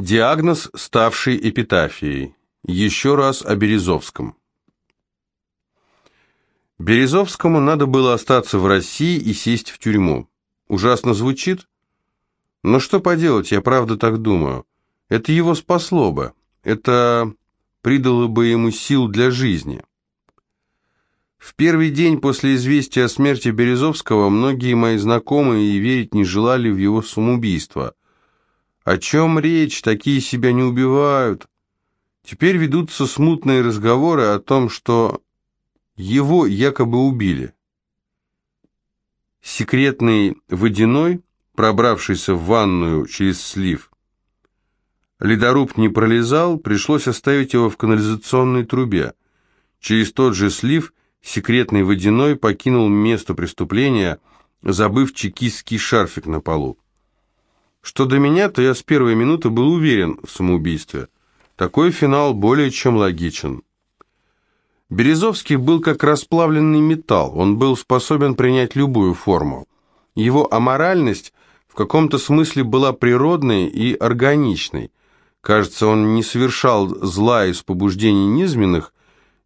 Диагноз, ставший эпитафией. Еще раз о Березовском. Березовскому надо было остаться в России и сесть в тюрьму. Ужасно звучит? Но что поделать, я правда так думаю. Это его спасло бы. Это придало бы ему сил для жизни. В первый день после известия о смерти Березовского многие мои знакомые и верить не желали в его самоубийство. О чем речь? Такие себя не убивают. Теперь ведутся смутные разговоры о том, что его якобы убили. Секретный водяной, пробравшийся в ванную через слив, ледоруб не пролезал, пришлось оставить его в канализационной трубе. Через тот же слив секретный водяной покинул место преступления, забыв чекистский шарфик на полу. Что до меня, то я с первой минуты был уверен в самоубийстве. Такой финал более чем логичен. Березовский был как расплавленный металл, он был способен принять любую форму. Его аморальность в каком-то смысле была природной и органичной. Кажется, он не совершал зла из побуждений низменных,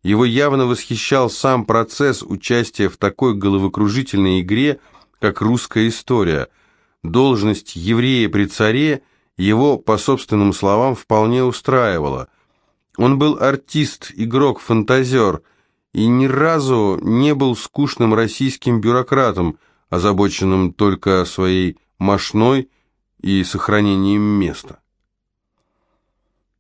его явно восхищал сам процесс участия в такой головокружительной игре, как русская история – Должность еврея при царе его, по собственным словам, вполне устраивала. Он был артист, игрок, фантазер и ни разу не был скучным российским бюрократом, озабоченным только своей мошной и сохранением места.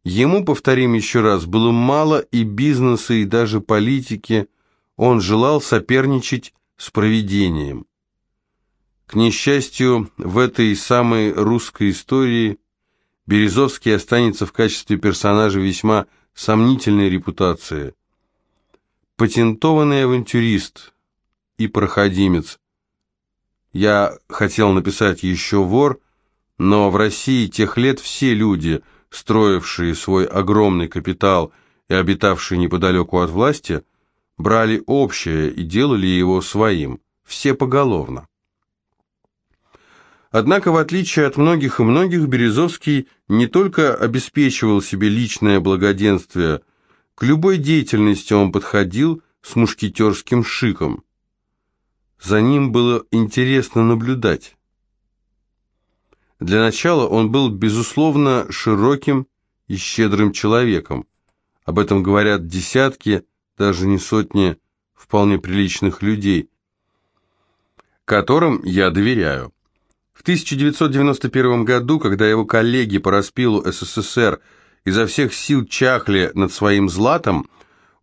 Ему, повторим еще раз, было мало и бизнеса, и даже политики. Он желал соперничать с провидением. К несчастью, в этой самой русской истории Березовский останется в качестве персонажа весьма сомнительной репутации. Патентованный авантюрист и проходимец. Я хотел написать еще вор, но в России тех лет все люди, строившие свой огромный капитал и обитавшие неподалеку от власти, брали общее и делали его своим, все поголовно. Однако, в отличие от многих и многих, Березовский не только обеспечивал себе личное благоденствие, к любой деятельности он подходил с мушкетерским шиком. За ним было интересно наблюдать. Для начала он был, безусловно, широким и щедрым человеком. Об этом говорят десятки, даже не сотни вполне приличных людей, которым я доверяю. В 1991 году, когда его коллеги по распилу СССР изо всех сил чахли над своим златом,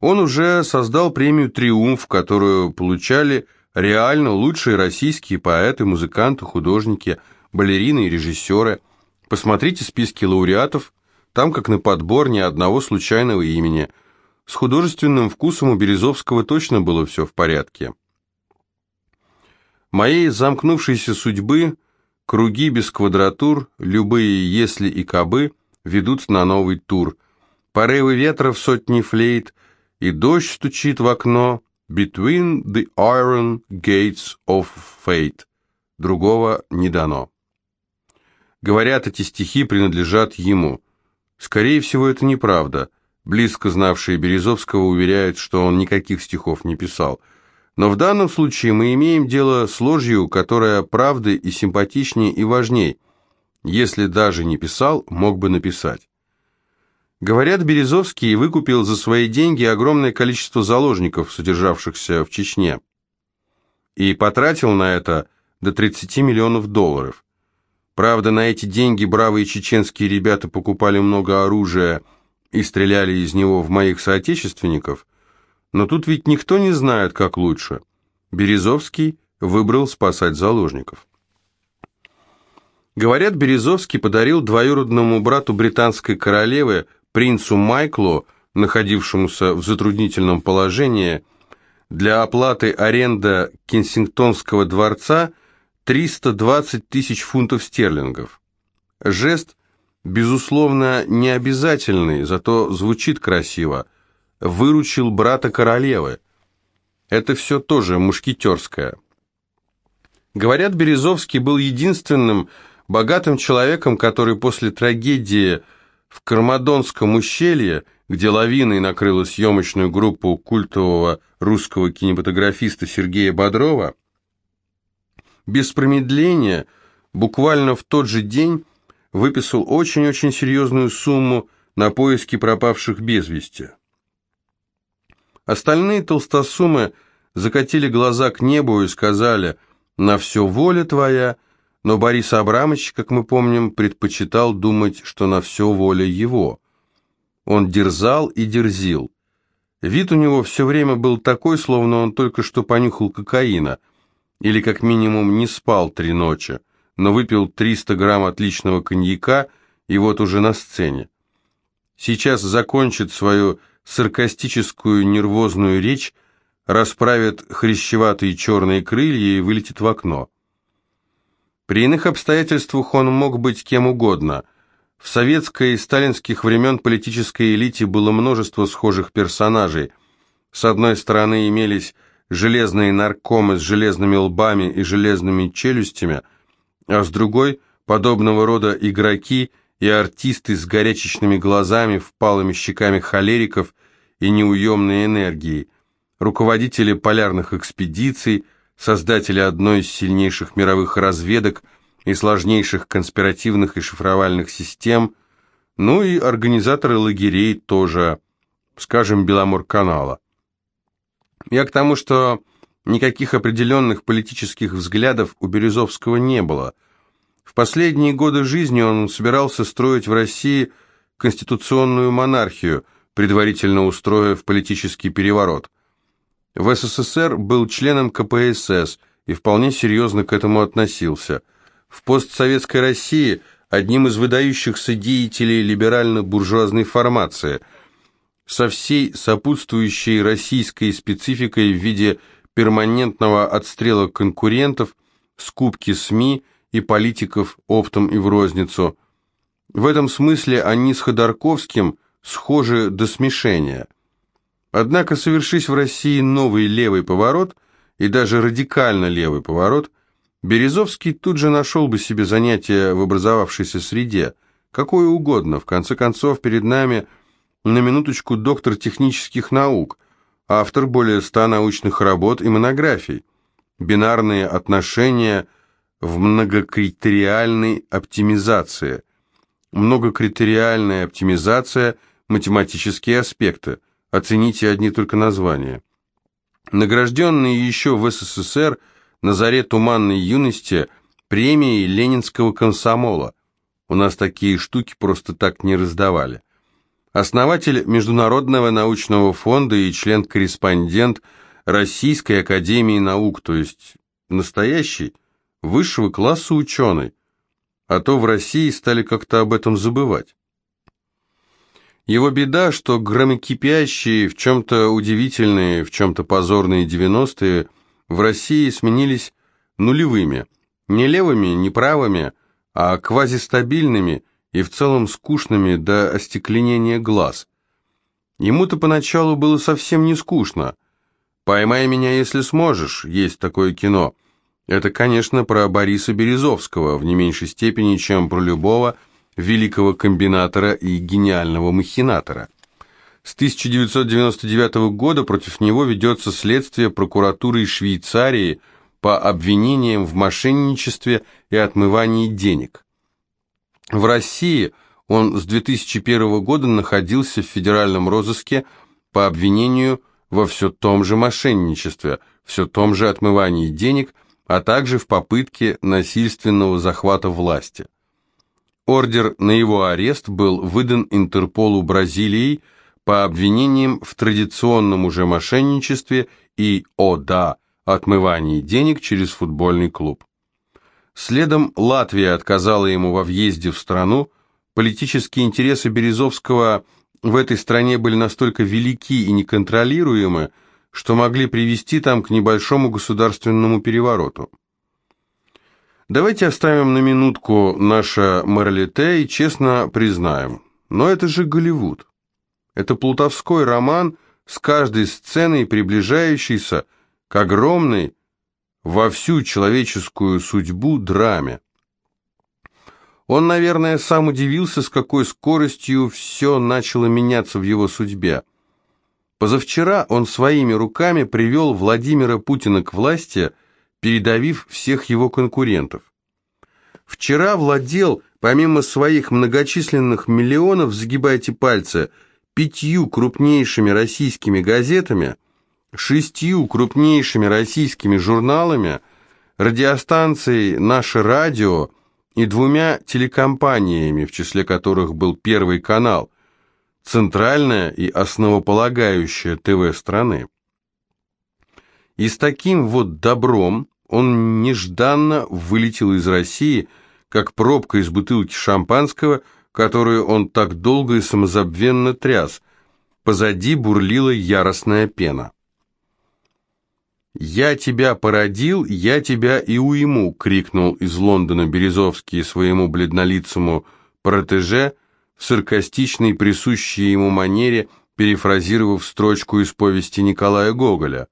он уже создал премию «Триумф», которую получали реально лучшие российские поэты, музыканты, художники, балерины и режиссеры. Посмотрите списки лауреатов, там как на подбор ни одного случайного имени. С художественным вкусом у Березовского точно было все в порядке. Моей замкнувшейся судьбы – Круги без квадратур, любые «если» и «кабы» ведут на новый тур. Порывы ветра в сотни флейт, и дождь стучит в окно «Between the iron gates of fate». Другого не дано. Говорят, эти стихи принадлежат ему. Скорее всего, это неправда. Близко знавшие Березовского уверяют, что он никаких стихов не писал – но в данном случае мы имеем дело с ложью, которая правды и симпатичнее и важней. Если даже не писал, мог бы написать. Говорят, Березовский выкупил за свои деньги огромное количество заложников, содержавшихся в Чечне, и потратил на это до 30 миллионов долларов. Правда, на эти деньги бравые чеченские ребята покупали много оружия и стреляли из него в моих соотечественников, но тут ведь никто не знает, как лучше. Березовский выбрал спасать заложников. Говорят, Березовский подарил двоюродному брату британской королевы, принцу Майклу, находившемуся в затруднительном положении, для оплаты аренда Кенсингтонского дворца 320 тысяч фунтов стерлингов. Жест, безусловно, не обязательный, зато звучит красиво – выручил брата королевы. Это все тоже мушкетерское. Говорят, Березовский был единственным богатым человеком, который после трагедии В Кармадонском ущелье, где лавиной накрыла съемочную группу культового русского кинематографиста Сергея Бодрова, без промедления, буквально в тот же день, выписал очень-очень серьезную сумму на поиски пропавших без вести. Остальные толстосумы закатили глаза к небу и сказали «На все воля твоя», но Борис Абрамович, как мы помним, предпочитал думать, что на все воля его. Он дерзал и дерзил. Вид у него все время был такой, словно он только что понюхал кокаина, или как минимум не спал три ночи, но выпил 300 грамм отличного коньяка и вот уже на сцене. Сейчас закончит свою саркастическую нервозную речь, расправит хрящеватые черные крылья и вылетит в окно. При иных обстоятельствах он мог быть кем угодно. В советской и сталинских времен политической элите было множество схожих персонажей. С одной стороны имелись железные наркомы с железными лбами и железными челюстями, а с другой – подобного рода игроки и артисты с горячечными глазами, впалыми щеками холериков и неуемной энергией, руководители полярных экспедиций – создатели одной из сильнейших мировых разведок и сложнейших конспиративных и шифровальных систем, ну и организаторы лагерей тоже, скажем, Беломор-канала. Я к тому, что никаких определенных политических взглядов у Березовского не было. В последние годы жизни он собирался строить в России конституционную монархию, предварительно устроив политический переворот – в СССР был членом КПСС и вполне серьезно к этому относился. В постсоветской России одним из выдающихся деятелей либерально-буржуазной формации, со всей сопутствующей российской спецификой в виде перманентного отстрела конкурентов, скупки СМИ и политиков оптом и в розницу. В этом смысле они с Ходорковским схожи до смешения – Однако, совершись в России новый левый поворот, и даже радикально левый поворот, Березовский тут же нашел бы себе занятие в образовавшейся среде, какое угодно, в конце концов, перед нами на минуточку доктор технических наук, автор более ста научных работ и монографий, бинарные отношения в многокритериальной оптимизации, многокритериальная оптимизация, математические аспекты – Оцените одни только названия. Награжденный еще в СССР на заре туманной юности премией Ленинского комсомола. У нас такие штуки просто так не раздавали. Основатель Международного научного фонда и член-корреспондент Российской академии наук, то есть настоящий, высшего класса ученый. А то в России стали как-то об этом забывать. Его беда, что громокипящие, в чем-то удивительные, в чем-то позорные 90-е в России сменились нулевыми, не левыми, не правыми, а квазистабильными и в целом скучными до остекленения глаз. Ему-то поначалу было совсем не скучно. «Поймай меня, если сможешь», есть такое кино. Это, конечно, про Бориса Березовского, в не меньшей степени, чем про любого великого комбинатора и гениального махинатора. С 1999 года против него ведется следствие прокуратуры Швейцарии по обвинениям в мошенничестве и отмывании денег. В России он с 2001 года находился в федеральном розыске по обвинению во все том же мошенничестве, все том же отмывании денег, а также в попытке насильственного захвата власти. Ордер на его арест был выдан Интерполу Бразилии по обвинениям в традиционном уже мошенничестве и, о да, отмывании денег через футбольный клуб. Следом Латвия отказала ему во въезде в страну, политические интересы Березовского в этой стране были настолько велики и неконтролируемы, что могли привести там к небольшому государственному перевороту. Давайте оставим на минутку наше моралите и честно признаем, но это же Голливуд. Это плутовской роман с каждой сценой, приближающейся к огромной во всю человеческую судьбу драме. Он, наверное, сам удивился, с какой скоростью все начало меняться в его судьбе. Позавчера он своими руками привел Владимира Путина к власти, передавив всех его конкурентов. Вчера владел, помимо своих многочисленных миллионов, загибайте пальцы, пятью крупнейшими российскими газетами, шестью крупнейшими российскими журналами, радиостанцией «Наше радио», и двумя телекомпаниями, в числе которых был Первый канал, центральная и основополагающая ТВ страны. И с таким вот добром он нежданно вылетел из России, как пробка из бутылки шампанского, которую он так долго и самозабвенно тряс. Позади бурлила яростная пена. «Я тебя породил, я тебя и уйму!» — крикнул из Лондона Березовский своему бледнолицому протеже саркастичной, присущей ему манере, перефразировав строчку из повести Николая Гоголя.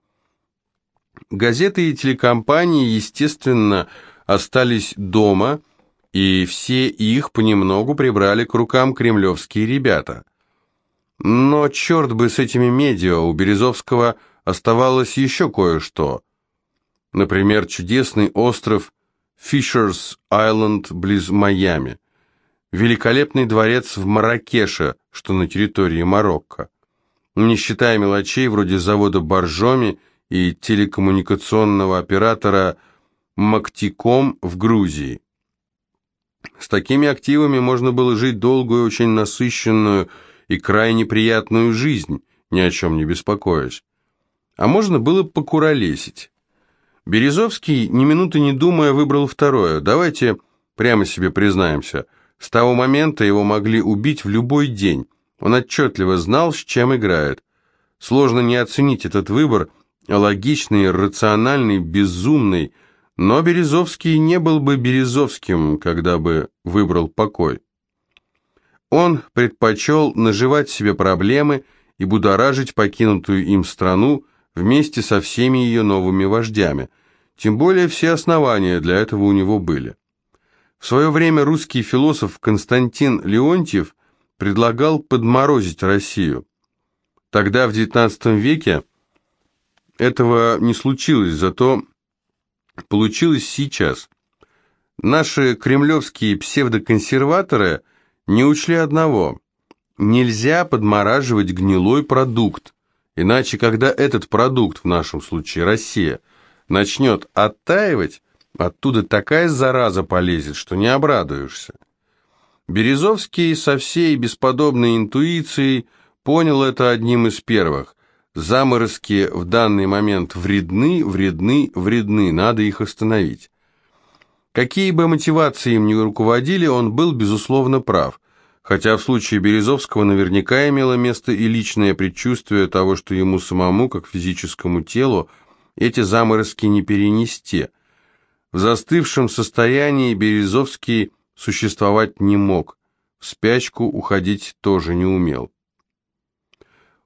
Газеты и телекомпании, естественно, остались дома, и все их понемногу прибрали к рукам кремлевские ребята. Но черт бы с этими медиа, у Березовского – оставалось еще кое-что. Например, чудесный остров Фишерс-Айленд близ Майами, великолепный дворец в Маракеше, что на территории Марокко, не считая мелочей вроде завода Боржоми и телекоммуникационного оператора Мактиком в Грузии. С такими активами можно было жить долгую, очень насыщенную и крайне приятную жизнь, ни о чем не беспокоясь а можно было покуролесить. Березовский, ни минуты не думая, выбрал второе. Давайте прямо себе признаемся, с того момента его могли убить в любой день. Он отчетливо знал, с чем играет. Сложно не оценить этот выбор, логичный, рациональный, безумный, но Березовский не был бы Березовским, когда бы выбрал покой. Он предпочел наживать себе проблемы и будоражить покинутую им страну, вместе со всеми ее новыми вождями, тем более все основания для этого у него были. В свое время русский философ Константин Леонтьев предлагал подморозить Россию. Тогда, в XIX веке, этого не случилось, зато получилось сейчас. Наши кремлевские псевдоконсерваторы не учли одного – нельзя подмораживать гнилой продукт, Иначе, когда этот продукт, в нашем случае Россия, начнет оттаивать, оттуда такая зараза полезет, что не обрадуешься. Березовский со всей бесподобной интуицией понял это одним из первых. Заморозки в данный момент вредны, вредны, вредны, надо их остановить. Какие бы мотивации им ни руководили, он был, безусловно, прав хотя в случае Березовского наверняка имело место и личное предчувствие того, что ему самому, как физическому телу, эти заморозки не перенести. В застывшем состоянии Березовский существовать не мог, в спячку уходить тоже не умел.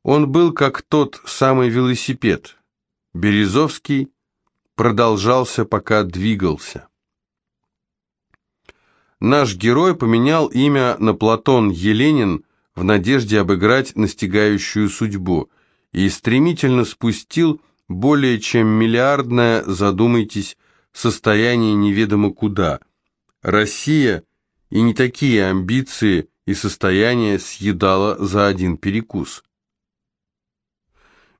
Он был как тот самый велосипед. Березовский продолжался, пока двигался. Наш герой поменял имя на Платон Еленин в надежде обыграть настигающую судьбу и стремительно спустил более чем миллиардное, задумайтесь, состояние неведомо куда. Россия и не такие амбиции и состояние съедала за один перекус.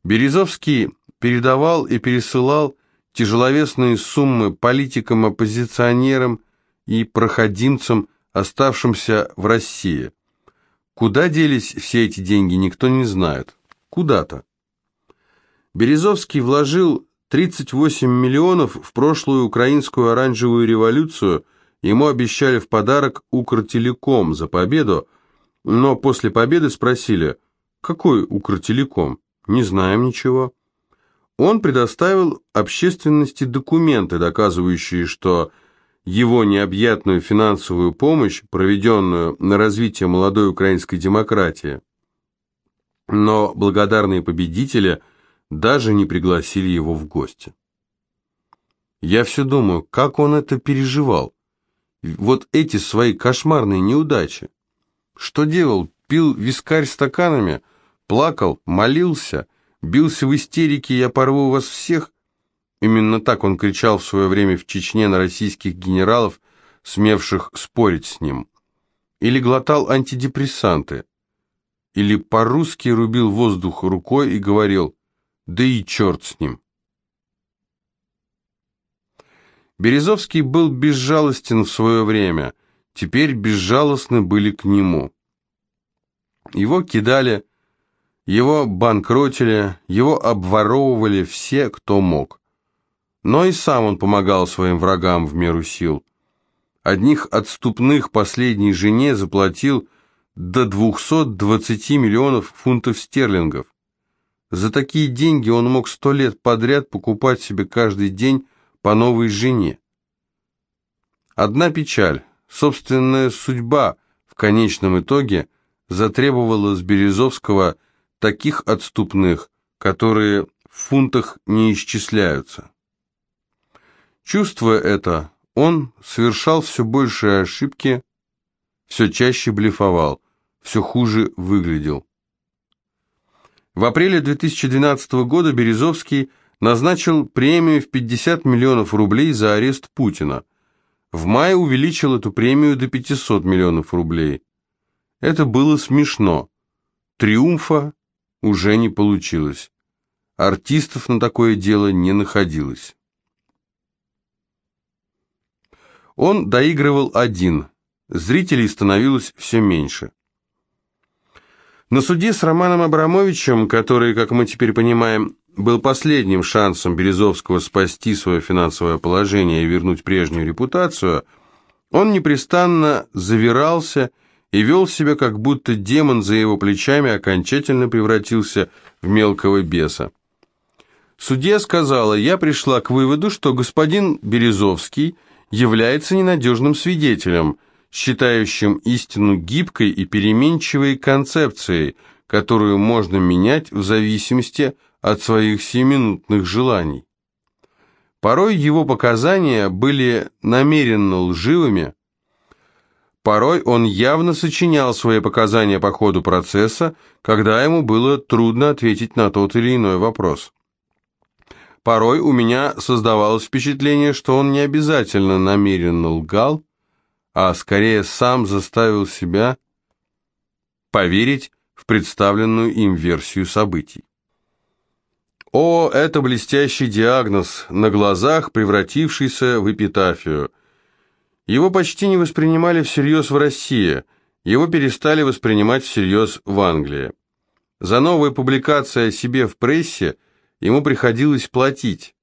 Березовский передавал и пересылал тяжеловесные суммы политикам-оппозиционерам, и проходимцам, оставшимся в России. Куда делись все эти деньги, никто не знает. Куда-то. Березовский вложил 38 миллионов в прошлую украинскую оранжевую революцию, ему обещали в подарок Укртелеком за победу, но после победы спросили, какой Укртелеком? Не знаем ничего. Он предоставил общественности документы, доказывающие, что его необъятную финансовую помощь, проведенную на развитие молодой украинской демократии. Но благодарные победители даже не пригласили его в гости. Я все думаю, как он это переживал. вот эти свои кошмарные неудачи? Что делал? Пил вискарь стаканами? Плакал? Молился? Бился в истерике «Я порву вас всех»? Именно так он кричал в свое время в Чечне на российских генералов, смевших спорить с ним. Или глотал антидепрессанты. Или по-русски рубил воздух рукой и говорил «Да и черт с ним». Березовский был безжалостен в свое время, теперь безжалостны были к нему. Его кидали, его банкротили, его обворовывали все, кто мог. Но и сам он помогал своим врагам в меру сил. Одних отступных последней жене заплатил до 220 миллионов фунтов стерлингов. За такие деньги он мог сто лет подряд покупать себе каждый день по новой жене. Одна печаль, собственная судьба в конечном итоге затребовала с Березовского таких отступных, которые в фунтах не исчисляются. Чувствуя это, он совершал все большие ошибки, все чаще блефовал, все хуже выглядел. В апреле 2012 года Березовский назначил премию в 50 миллионов рублей за арест Путина. В мае увеличил эту премию до 500 миллионов рублей. Это было смешно. Триумфа уже не получилось. Артистов на такое дело не находилось. Он доигрывал один, зрителей становилось все меньше. На суде с Романом Абрамовичем, который, как мы теперь понимаем, был последним шансом Березовского спасти свое финансовое положение и вернуть прежнюю репутацию, он непрестанно завирался и вел себя, как будто демон за его плечами окончательно превратился в мелкого беса. Судья сказала, я пришла к выводу, что господин Березовский является ненадежным свидетелем, считающим истину гибкой и переменчивой концепцией, которую можно менять в зависимости от своих сиюминутных желаний. Порой его показания были намеренно лживыми, порой он явно сочинял свои показания по ходу процесса, когда ему было трудно ответить на тот или иной вопрос. Порой у меня создавалось впечатление, что он не обязательно намеренно лгал, а скорее сам заставил себя поверить в представленную им версию событий. О, это блестящий диагноз, на глазах превратившийся в эпитафию. Его почти не воспринимали всерьез в России, его перестали воспринимать всерьез в Англии. За новые публикации о себе в прессе ему приходилось платить.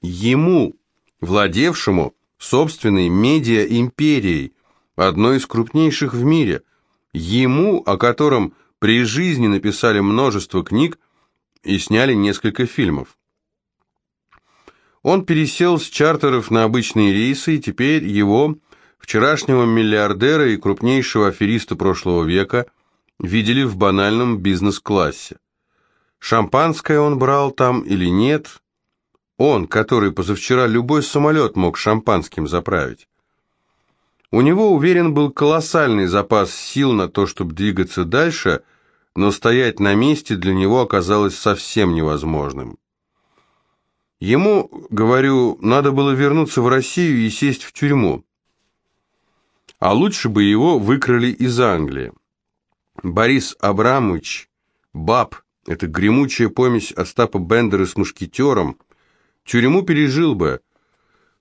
Ему, владевшему собственной медиа-империей, одной из крупнейших в мире, ему, о котором при жизни написали множество книг, и сняли несколько фильмов. Он пересел с чартеров на обычные рейсы, и теперь его, вчерашнего миллиардера и крупнейшего афериста прошлого века, видели в банальном бизнес-классе. Шампанское он брал там или нет? Он, который позавчера любой самолет мог шампанским заправить. У него, уверен, был колоссальный запас сил на то, чтобы двигаться дальше – но стоять на месте для него оказалось совсем невозможным. Ему, говорю, надо было вернуться в Россию и сесть в тюрьму. А лучше бы его выкрали из Англии. Борис Абрамович, баб, это гремучая помесь Остапа Бендера с мушкетером, тюрьму пережил бы.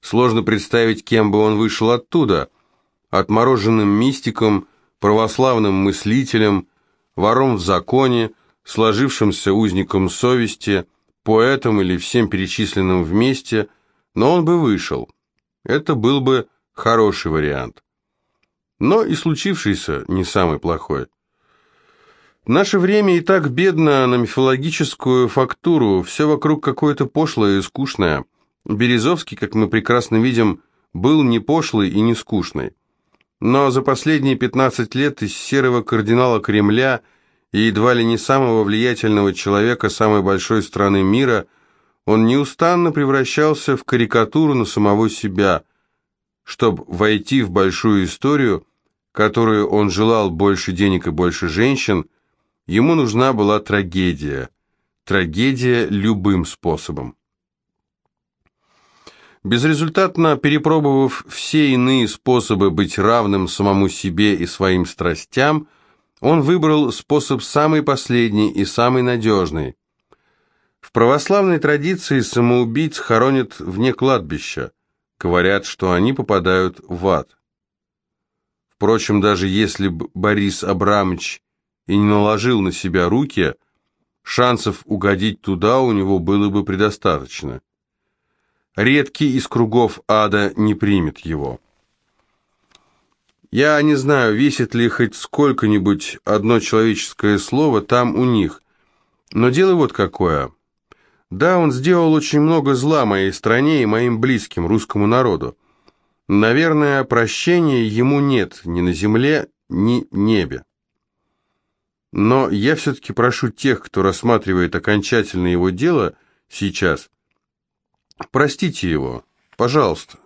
Сложно представить, кем бы он вышел оттуда, отмороженным мистиком, православным мыслителем, вором в законе, сложившимся узником совести, поэтом или всем перечисленным вместе, но он бы вышел. Это был бы хороший вариант. Но и случившийся не самый плохой. Наше время и так бедно на мифологическую фактуру, все вокруг какое-то пошлое и скучное. Березовский, как мы прекрасно видим, был не пошлый и не скучный. Но за последние 15 лет из серого кардинала Кремля и едва ли не самого влиятельного человека самой большой страны мира он неустанно превращался в карикатуру на самого себя, чтобы войти в большую историю, которую он желал больше денег и больше женщин, ему нужна была трагедия. Трагедия любым способом. Безрезультатно перепробовав все иные способы быть равным самому себе и своим страстям, он выбрал способ самый последний и самый надежный. В православной традиции самоубийц хоронят вне кладбища, говорят, что они попадают в ад. Впрочем, даже если бы Борис Абрамович и не наложил на себя руки, шансов угодить туда у него было бы предостаточно. Редкий из кругов ада не примет его. Я не знаю, весит ли хоть сколько-нибудь одно человеческое слово там у них, но дело вот какое. Да, он сделал очень много зла моей стране и моим близким, русскому народу. Наверное, прощения ему нет ни на земле, ни небе. Но я все-таки прошу тех, кто рассматривает окончательно его дело сейчас, простите его, пожалуйста.